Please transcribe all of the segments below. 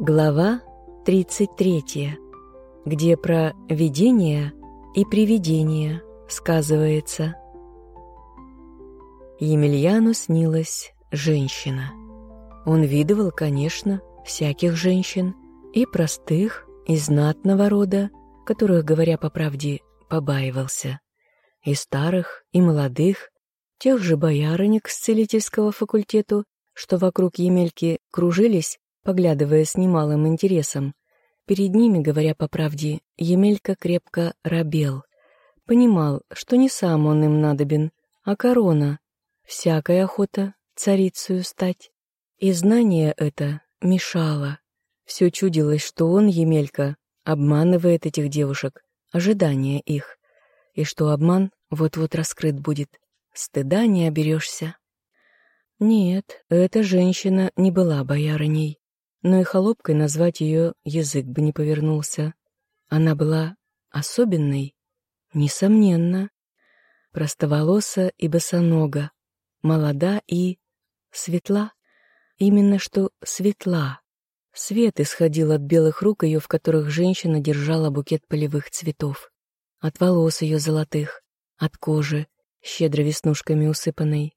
Глава 33, где про видение и привидение сказывается. Емельяну снилась женщина. Он видывал, конечно, всяких женщин, и простых, и знатного рода, которых, говоря по правде, побаивался, и старых, и молодых, тех же боярынек с целительского факультету, что вокруг Емельки кружились поглядывая с немалым интересом. Перед ними, говоря по правде, Емелька крепко робел. Понимал, что не сам он им надобен, а корона. Всякая охота царицею стать. И знание это мешало. Все чудилось, что он, Емелька, обманывает этих девушек, ожидания их, и что обман вот-вот раскрыт будет. Стыда не оберешься. Нет, эта женщина не была боярыней но и холопкой назвать ее язык бы не повернулся. Она была особенной, несомненно, простоволоса и босонога, молода и светла, именно что светла. Свет исходил от белых рук ее, в которых женщина держала букет полевых цветов, от волос ее золотых, от кожи, щедро веснушками усыпанной.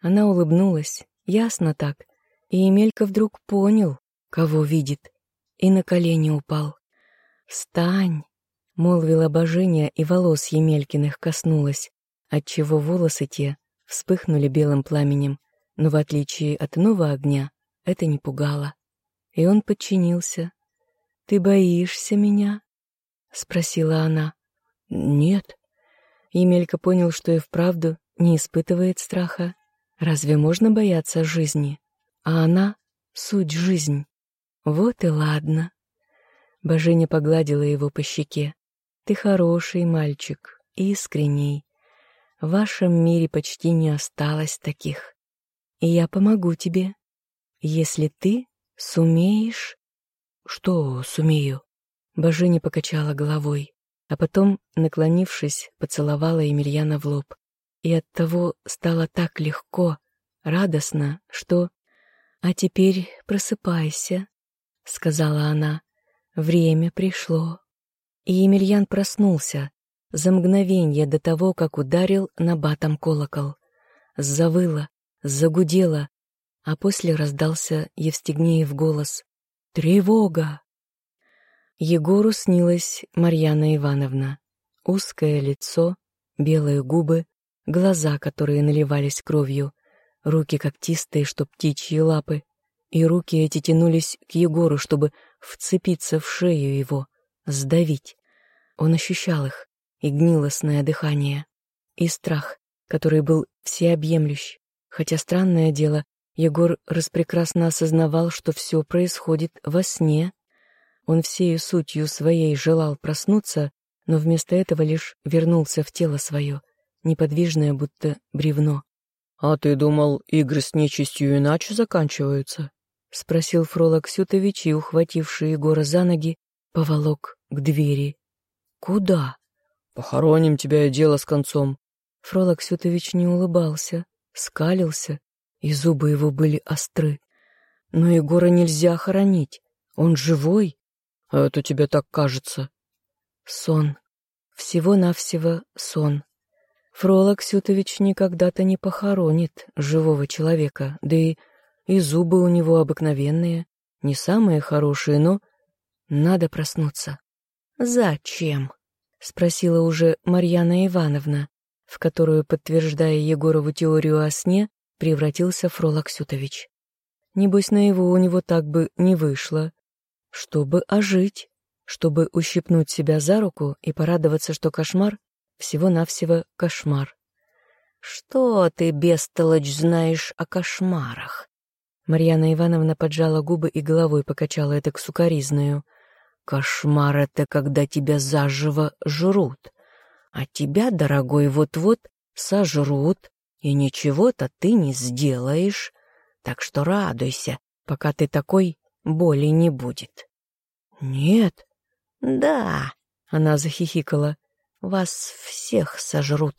Она улыбнулась, ясно так, и Емелька вдруг понял, кого видит, и на колени упал. «Встань!» — молвила божиня, и волос Емелькиных коснулась, отчего волосы те вспыхнули белым пламенем, но в отличие от иного огня это не пугало. И он подчинился. «Ты боишься меня?» — спросила она. «Нет». Емелька понял, что и вправду не испытывает страха. Разве можно бояться жизни? А она — суть жизнь. Вот и ладно. Божиня погладила его по щеке. Ты хороший мальчик, искренний. В вашем мире почти не осталось таких. И я помогу тебе, если ты сумеешь... Что сумею? Божиня покачала головой, а потом, наклонившись, поцеловала Емельяна в лоб. И оттого стало так легко, радостно, что... А теперь просыпайся, — сказала она. «Время пришло». И Емельян проснулся за мгновение до того, как ударил на батом колокол. Завыло, загудело, а после раздался Евстигнеев голос. «Тревога!» Егору снилась Марьяна Ивановна. Узкое лицо, белые губы, глаза, которые наливались кровью, руки когтистые, что птичьи лапы, и руки эти тянулись к Егору, чтобы вцепиться в шею его, сдавить. Он ощущал их, и гнилостное дыхание, и страх, который был всеобъемлющ. Хотя странное дело, Егор распрекрасно осознавал, что все происходит во сне. Он всею сутью своей желал проснуться, но вместо этого лишь вернулся в тело свое, неподвижное, будто бревно. «А ты думал, игры с нечистью иначе заканчиваются?» — спросил Фролок Сютович и, ухвативший Егора за ноги, поволок к двери. «Куда?» «Похороним тебя и дело с концом». Фролок Сютович не улыбался, скалился, и зубы его были остры. «Но Егора нельзя хоронить, он живой». «Это тебе так кажется». Сон. Всего-навсего сон. Фролок Сютович никогда-то не похоронит живого человека, да и и зубы у него обыкновенные, не самые хорошие, но надо проснуться. «Зачем?» — спросила уже Марьяна Ивановна, в которую, подтверждая Егорову теорию о сне, превратился Фрол Аксютович. Небось, на его у него так бы не вышло. Чтобы ожить, чтобы ущипнуть себя за руку и порадоваться, что кошмар — всего-навсего кошмар. «Что ты, бестолочь, знаешь о кошмарах?» Марьяна Ивановна поджала губы и головой покачала это к сукоризную. «Кошмар — это когда тебя заживо жрут. А тебя, дорогой, вот-вот сожрут, и ничего-то ты не сделаешь. Так что радуйся, пока ты такой, боли не будет». «Нет». «Да», — она захихикала, — «вас всех сожрут.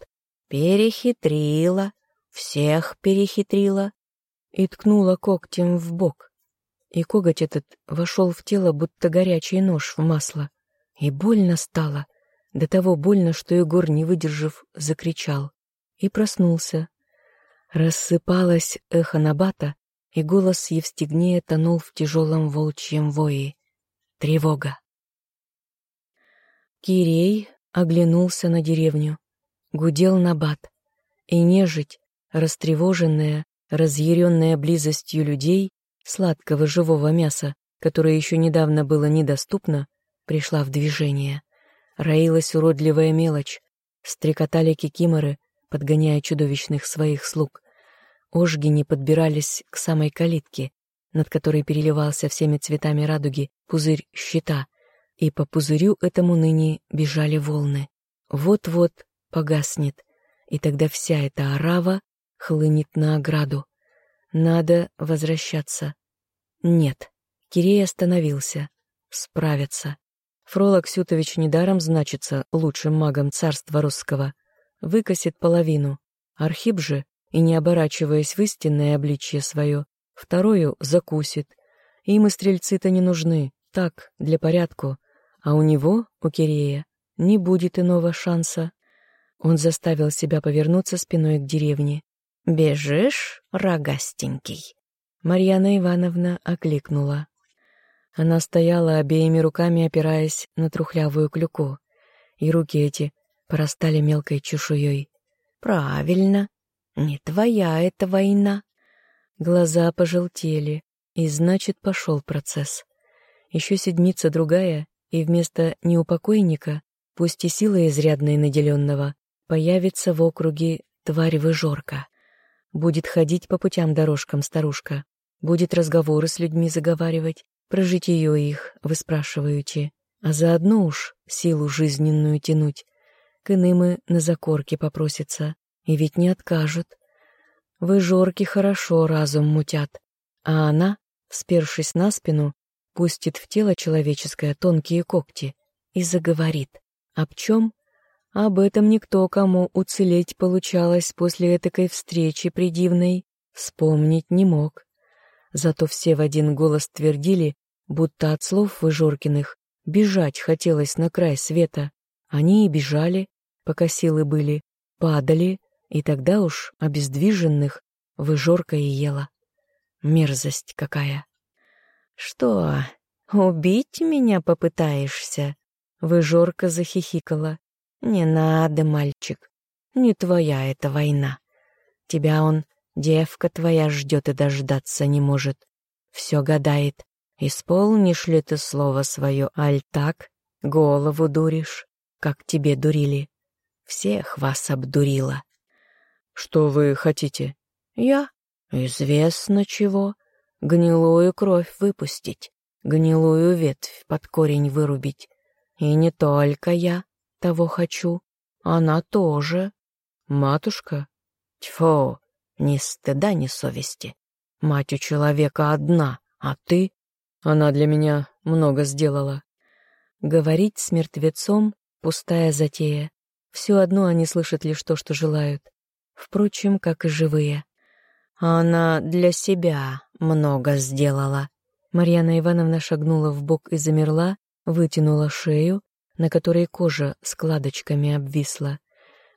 Перехитрила, всех перехитрила и ткнула когтем в бок. и коготь этот вошел в тело, будто горячий нож в масло. И больно стало, до того больно, что Егор, не выдержав, закричал. И проснулся. Рассыпалось эхо Набата, и голос Евстигнея тонул в тяжелом волчьем вое. Тревога. Кирей оглянулся на деревню. Гудел Набат. И нежить, растревоженная, разъяренная близостью людей, сладкого живого мяса, которое еще недавно было недоступно, пришла в движение. Роилась уродливая мелочь, стрекотали кикиморы, подгоняя чудовищных своих слуг. Ожги не подбирались к самой калитке, над которой переливался всеми цветами радуги пузырь щита, и по пузырю этому ныне бежали волны. Вот-вот погаснет, и тогда вся эта орава хлынет на ограду. Надо возвращаться. Нет. Кирей остановился. Справиться. Фролок Сютович недаром значится лучшим магом царства русского. Выкосит половину. Архип же, и не оборачиваясь в истинное обличье свое, вторую закусит. Им и стрельцы-то не нужны, так, для порядку. А у него, у Кирея, не будет иного шанса. Он заставил себя повернуться спиной к деревне. «Бежишь, рогастенький?» Марьяна Ивановна окликнула. Она стояла обеими руками, опираясь на трухлявую клюку, и руки эти порастали мелкой чешуей. «Правильно, не твоя эта война». Глаза пожелтели, и значит, пошел процесс. Еще седмица другая, и вместо неупокойника, пусть и силой изрядной наделенного, появится в округе тварь-выжорка. Будет ходить по путям дорожкам старушка, будет разговоры с людьми заговаривать, про житие их выспрашиваючи, а заодно уж силу жизненную тянуть. К иным и на закорке попросится, и ведь не откажут. Выжорки хорошо разум мутят, а она, спершись на спину, пустит в тело человеческое тонкие когти и заговорит. Об чем? Об этом никто, кому уцелеть получалось после этакой встречи придивной, вспомнить не мог. Зато все в один голос твердили, будто от слов Выжоркиных бежать хотелось на край света. Они и бежали, пока силы были, падали, и тогда уж обездвиженных Выжорка и ела. Мерзость какая! «Что, убить меня попытаешься?» Выжорка захихикала. «Не надо, мальчик, не твоя эта война. Тебя он Девка твоя ждет и дождаться не может. Все гадает, исполнишь ли ты слово свое, аль так, голову дуришь, как тебе дурили. Всех вас обдурила. Что вы хотите? Я? Известно чего. Гнилую кровь выпустить, гнилую ветвь под корень вырубить. И не только я того хочу, она тоже. Матушка? Тьфу, ни стыда, ни совести. Мать у человека одна, а ты... Она для меня много сделала. Говорить с мертвецом — пустая затея. Все одно они слышат лишь то, что желают. Впрочем, как и живые. Она для себя много сделала. Марьяна Ивановна шагнула в бок и замерла, вытянула шею, на которой кожа складочками обвисла.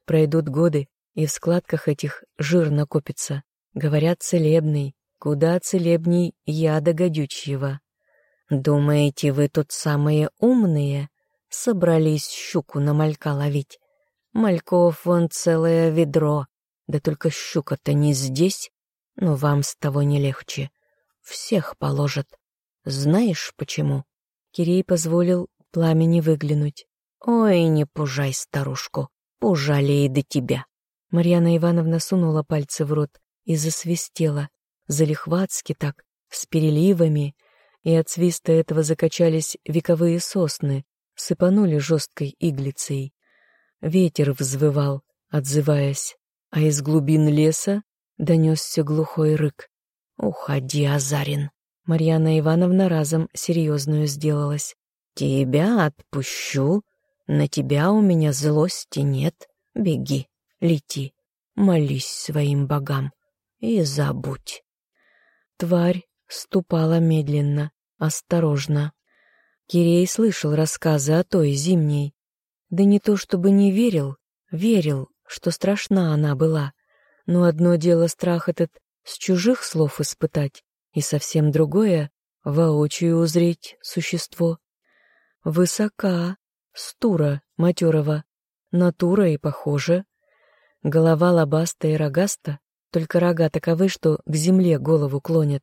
Пройдут годы, и в складках этих жир накопится. Говорят, целебный, куда целебней яда гадючьего. Думаете, вы тут самые умные? Собрались щуку на малька ловить. Мальков вон целое ведро, да только щука-то не здесь, но вам с того не легче. Всех положат. Знаешь почему? Кирей позволил пламени выглянуть. Ой, не пужай старушку, пужали и до тебя. Марьяна Ивановна сунула пальцы в рот и засвистела, залихватски так, с переливами, и от свиста этого закачались вековые сосны, сыпанули жесткой иглицей. Ветер взвывал, отзываясь, а из глубин леса донесся глухой рык. «Уходи, Азарин!» Марьяна Ивановна разом серьезную сделалась. «Тебя отпущу, на тебя у меня злости нет, беги!» Лети, молись своим богам и забудь. Тварь ступала медленно, осторожно. Кирей слышал рассказы о той зимней. Да не то чтобы не верил, верил, что страшна она была. Но одно дело страх этот с чужих слов испытать, и совсем другое — воочию узреть существо. Высока, стура матерого, натура и похожа. Голова лобастая и рогаста, только рога таковы, что к земле голову клонят.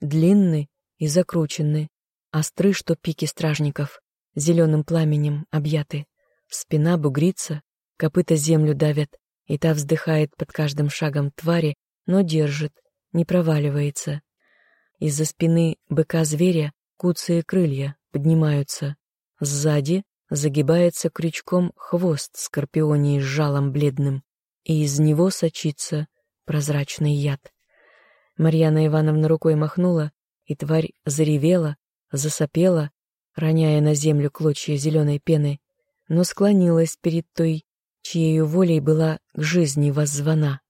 Длинны и закручены, остры, что пики стражников, зеленым пламенем объяты. Спина бугрится, копыта землю давят, и та вздыхает под каждым шагом твари, но держит, не проваливается. Из-за спины быка-зверя куцые крылья поднимаются. Сзади загибается крючком хвост скорпионии с жалом бледным, и из него сочится прозрачный яд. Марьяна Ивановна рукой махнула, и тварь заревела, засопела, роняя на землю клочья зеленой пены, но склонилась перед той, чьей волей была к жизни воззвана.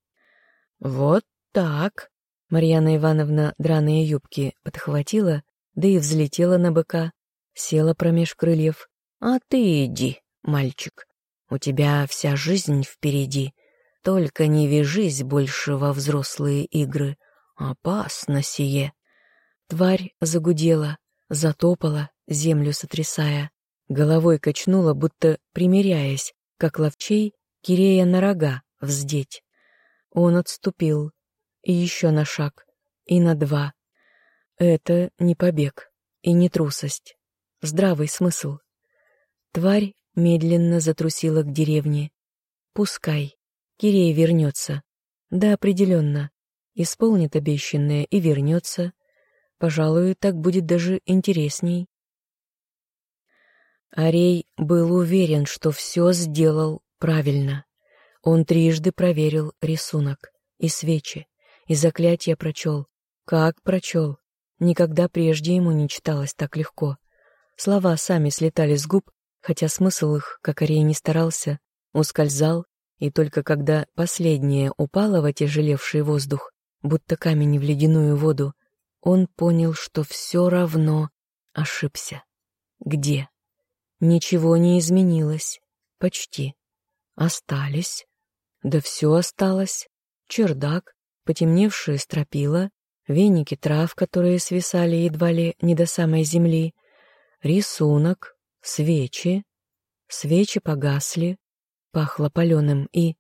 «Вот так!» Марьяна Ивановна драные юбки подхватила, да и взлетела на быка, села промеж крыльев. «А ты иди, мальчик, у тебя вся жизнь впереди, только не вяжись больше во взрослые игры, опасно сие». Тварь загудела, затопала, землю сотрясая, головой качнула, будто примиряясь, как ловчей Кирея на рога вздеть. Он отступил, и еще на шаг, и на два. Это не побег и не трусость, здравый смысл. Тварь медленно затрусила к деревне. Пускай, Кирей вернется. Да, определенно. Исполнит обещанное и вернется. Пожалуй, так будет даже интересней. Арей был уверен, что все сделал правильно. Он трижды проверил рисунок и свечи, и заклятие прочел. Как прочел? Никогда прежде ему не читалось так легко. Слова сами слетали с губ, хотя смысл их, как Арей не старался, ускользал, и только когда последнее упало в отяжелевший воздух, будто камень в ледяную воду, он понял, что все равно ошибся. Где? Ничего не изменилось. Почти. Остались. Да все осталось. Чердак, потемневшие стропила, веники трав, которые свисали едва ли не до самой земли, рисунок, свечи. Свечи погасли, пахло паленым и...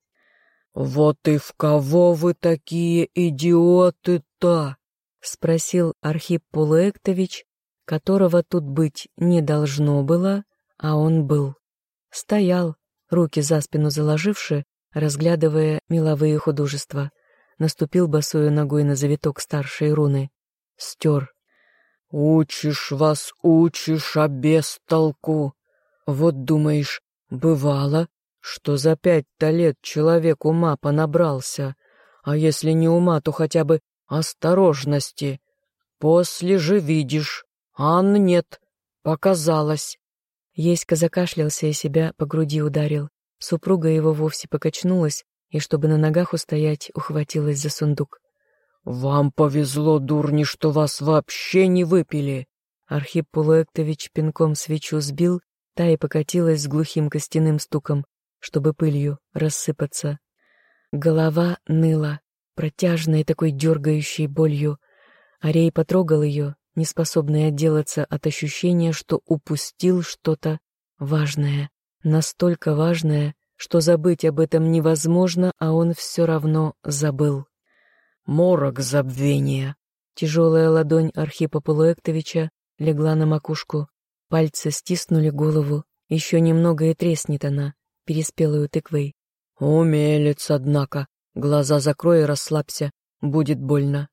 «Вот и в кого вы такие идиоты-то?» — спросил Архип Пулуэктович, которого тут быть не должно было, а он был. Стоял, руки за спину заложивши, разглядывая меловые художества. Наступил босою ногой на завиток старшей руны. Стер. «Учишь вас, учишь, а без толку. Вот думаешь, бывало, что за пять-то лет человек ума понабрался, а если не ума, то хотя бы осторожности. После же видишь, Ан нет, показалось. Еська закашлялся и себя по груди ударил. Супруга его вовсе покачнулась и, чтобы на ногах устоять, ухватилась за сундук. «Вам повезло, дурни, что вас вообще не выпили!» Архип Пулуэктович пинком свечу сбил, та и покатилась с глухим костяным стуком, чтобы пылью рассыпаться. Голова ныла, протяжной такой дергающей болью. Арей потрогал ее, неспособный отделаться от ощущения, что упустил что-то важное, настолько важное, что забыть об этом невозможно, а он все равно забыл. Морок забвения. Тяжелая ладонь Архипа Полуэктовича легла на макушку, пальцы стиснули голову, еще немного и треснет она, переспелую тыквой. Умелец, однако. Глаза закрой и расслабься, будет больно.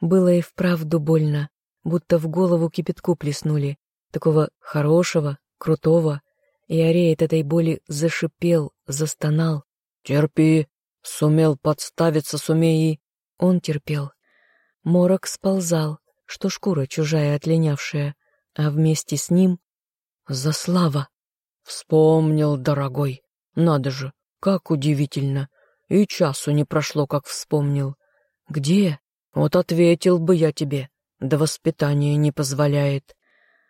Было и вправду больно, будто в голову кипятку плеснули, такого хорошего, крутого, и Арей от этой боли зашипел, застонал. «Терпи, сумел подставиться, сумей Он терпел. Морок сползал, что шкура чужая отлинявшая, а вместе с ним — Заслава. Вспомнил, дорогой, надо же, как удивительно. И часу не прошло, как вспомнил. Где? Вот ответил бы я тебе. да воспитание не позволяет.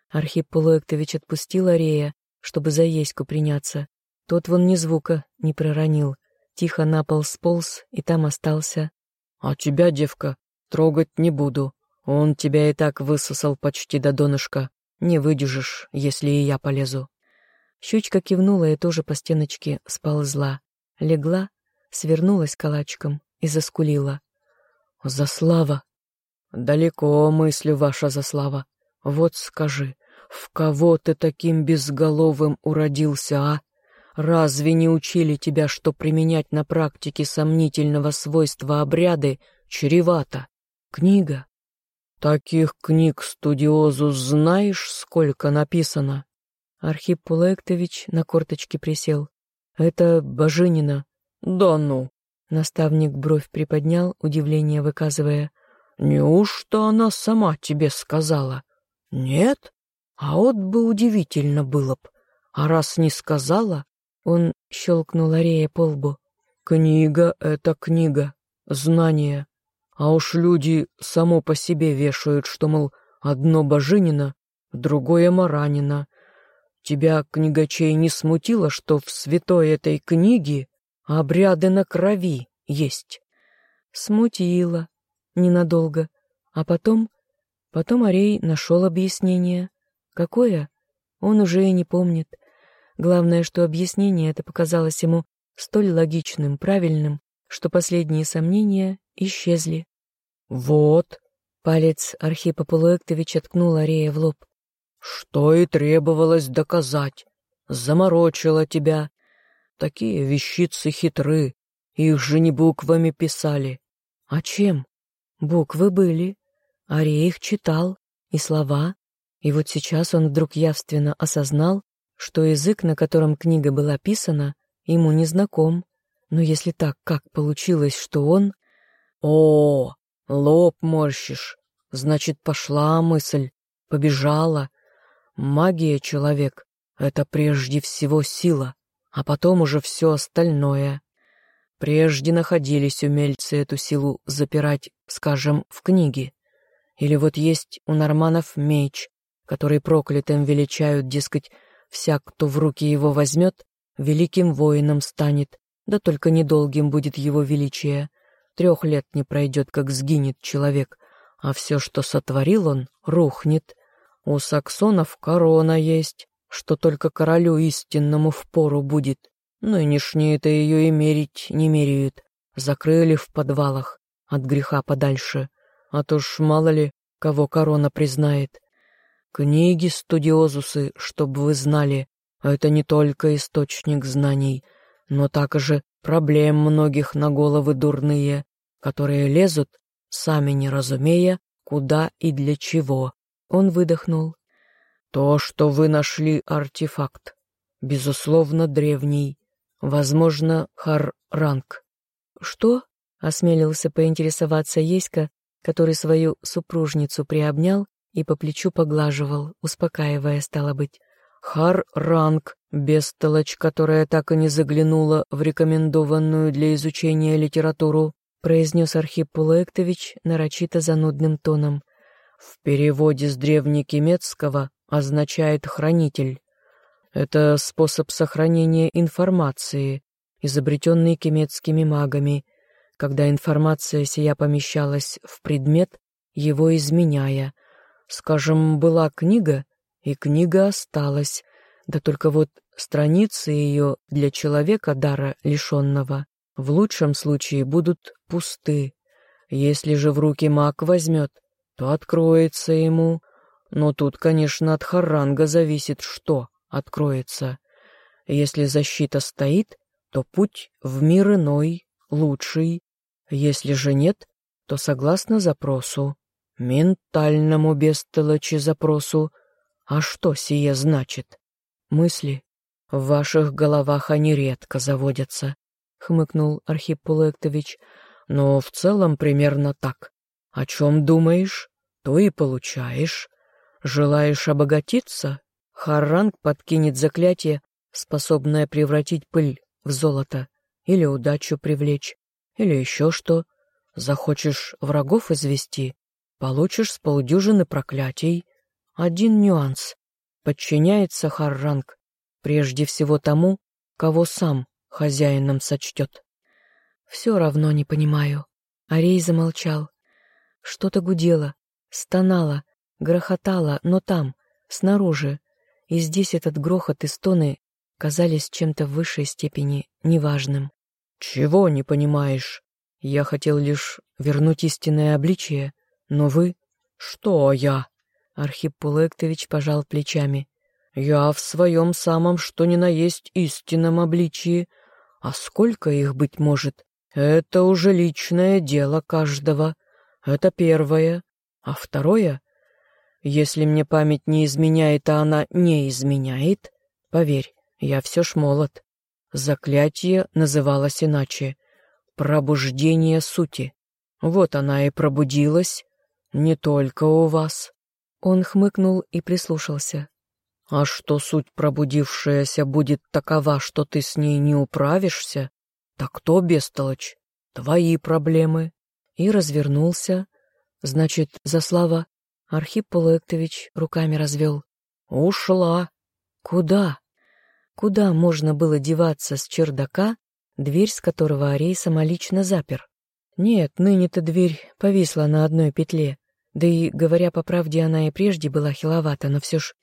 Архип Полуэктович отпустил Арея, чтобы за Еську приняться. Тот вон ни звука не проронил. Тихо на пол сполз и там остался. «А тебя, девка, трогать не буду. Он тебя и так высосал почти до донышка. Не выдержишь, если и я полезу». Щучка кивнула и тоже по стеночке сползла. Легла, свернулась калачком и заскулила. «Заслава! Далеко мыслю ваша Заслава. Вот скажи, в кого ты таким безголовым уродился, а? Разве не учили тебя, что применять на практике сомнительного свойства обряды чревато? Книга. Таких книг студиозу знаешь, сколько написано? Архип Пулектович на корточке присел. Это Божинина. Да ну. Наставник бровь приподнял, удивление выказывая. Неужто она сама тебе сказала? Нет? А вот бы удивительно было б. А раз не сказала, он щелкнул Арея по лбу. Книга — это книга, знание. А уж люди само по себе вешают, что, мол, одно Божинина, другое Маранина. Тебя, книгачей, не смутило, что в святой этой книге обряды на крови есть? Смутило. Ненадолго. А потом Потом Арей нашел объяснение. Какое? Он уже и не помнит. Главное, что объяснение это показалось ему столь логичным, правильным, что последние сомнения исчезли. «Вот!» — палец Архипа Полуэктовича ткнул Арея в лоб. «Что и требовалось доказать. Заморочила тебя. Такие вещицы хитры, их же не буквами писали. А чем? Буквы были, Ария их читал, и слова, и вот сейчас он вдруг явственно осознал, что язык, на котором книга была писана, ему не знаком. Но если так, как получилось, что он... О, лоб морщишь. Значит, пошла мысль, побежала. Магия, человек, это прежде всего сила, а потом уже все остальное. Прежде находились умельцы эту силу запирать, скажем, в книге. Или вот есть у норманов меч, который проклятым величают, дескать, всяк, кто в руки его возьмет, великим воином станет, да только недолгим будет его величие. Трех лет не пройдет, как сгинет человек, а все, что сотворил он, рухнет. У саксонов корона есть, что только королю истинному впору будет. Нынешние-то ее и мерить не меряют. Закрыли в подвалах, от греха подальше а то ж мало ли, кого корона признает. Книги студиозусы, чтобы вы знали, это не только источник знаний, но также проблем многих на головы дурные, которые лезут, сами не разумея, куда и для чего. Он выдохнул. То, что вы нашли артефакт, безусловно, древний, возможно, хар-ранг. Что? — осмелился поинтересоваться Еська, который свою супружницу приобнял и по плечу поглаживал, успокаивая, стало быть. Хар-ранг, бестолочь, которая так и не заглянула в рекомендованную для изучения литературу, произнес Архип Пулуэктович нарочито занудным тоном. В переводе с древнекемецкого означает «хранитель». Это способ сохранения информации, изобретенный кемецкими магами, когда информация сия помещалась в предмет, его изменяя. Скажем, была книга, и книга осталась, да только вот страницы ее для человека дара лишенного в лучшем случае будут пусты. Если же в руки маг возьмет, то откроется ему. Но тут, конечно, от харанга зависит, что откроется. Если защита стоит, то путь в мир иной, лучший, если же нет, то согласно запросу, ментальному бестолочи запросу. А что сие значит? Мысли. В ваших головах они редко заводятся, хмыкнул Архип Пулектович. Но в целом примерно так. О чем думаешь, то и получаешь. Желаешь обогатиться? Харанг подкинет заклятие, способное превратить пыль в золото или удачу привлечь. Или еще что? Захочешь врагов извести? Получишь с полдюжины проклятий. Один нюанс. Подчиняется Харранг прежде всего тому, кого сам хозяином сочтет. Все равно не понимаю. Арей замолчал. Что-то гудело, стонало, грохотало, но там, снаружи. И здесь этот грохот и стоны казались чем-то в высшей степени неважным. «Чего не понимаешь? Я хотел лишь вернуть истинное обличие, но вы...» «Что я?» Архип Пулектович пожал плечами. «Я в своем самом что ни на есть истинном обличии. А сколько их быть может? Это уже личное дело каждого. Это первое. А второе? Если мне память не изменяет, а она не изменяет, поверь, я все ж молод. Заклятие называлось иначе. Пробуждение сути. Вот она и пробудилась. Не только у вас. Он хмыкнул и прислушался. А что суть пробудившаяся будет такова, что ты с ней не управишься, так кто, бестолочь, твои проблемы. И развернулся. Значит, за слава Архип Пулектович руками развел. Ушла. Куда? Куда можно было деваться с чердака, дверь с которого Арей самолично запер? Нет, ныне-то дверь повисла на одной петле, да и, говоря по правде, она и прежде была хиловата, но все ж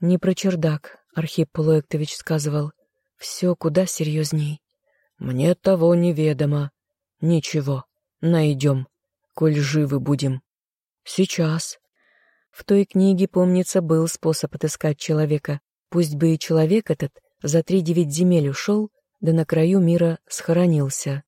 не про чердак, Архип Полуэктович сказывал. Все куда серьезней. Мне того неведомо. Ничего, найдем, коль живы будем. Сейчас. В той книге, помнится, был способ отыскать человека. Пусть бы и человек этот за три девять земель ушел, да на краю мира схоронился.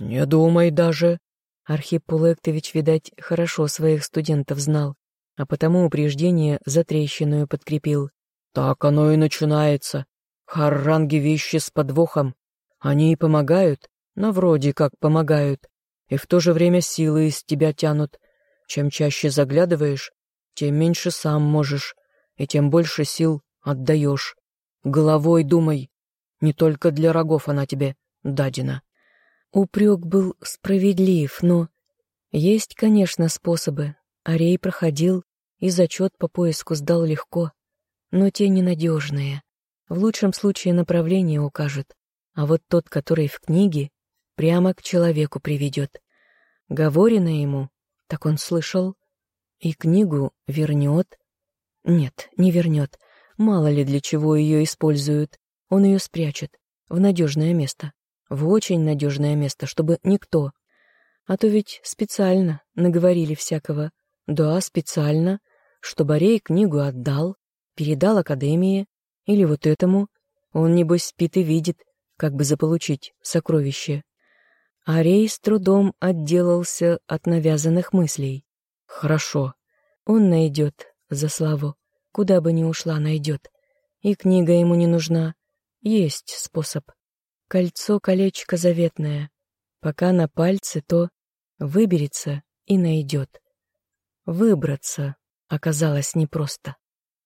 «Не думай даже!» Архип Пулектович, видать, хорошо своих студентов знал, а потому упреждение за трещину подкрепил. «Так оно и начинается. Харранги вещи с подвохом. Они и помогают, но вроде как помогают, и в то же время силы из тебя тянут. Чем чаще заглядываешь, тем меньше сам можешь, и тем больше сил отдаешь. Головой думай, не только для рогов она тебе дадена. Упрек был справедлив, но... Есть, конечно, способы. Арей проходил и зачет по поиску сдал легко, но те ненадежные. В лучшем случае направление укажет, а вот тот, который в книге, прямо к человеку приведет. Говорено ему, так он слышал, и книгу вернет. Нет, не вернет, Мало ли для чего ее используют. Он ее спрячет в надежное место. В очень надежное место, чтобы никто. А то ведь специально наговорили всякого. Да, специально, что Борей книгу отдал, передал Академии, или вот этому. Он, небось, спит и видит, как бы заполучить сокровище. Арей с трудом отделался от навязанных мыслей. Хорошо, он найдет за славу. Куда бы ни ушла, найдет. И книга ему не нужна. Есть способ. Кольцо-колечко заветное. Пока на пальце, то выберется и найдет. Выбраться оказалось непросто.